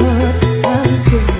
Answer.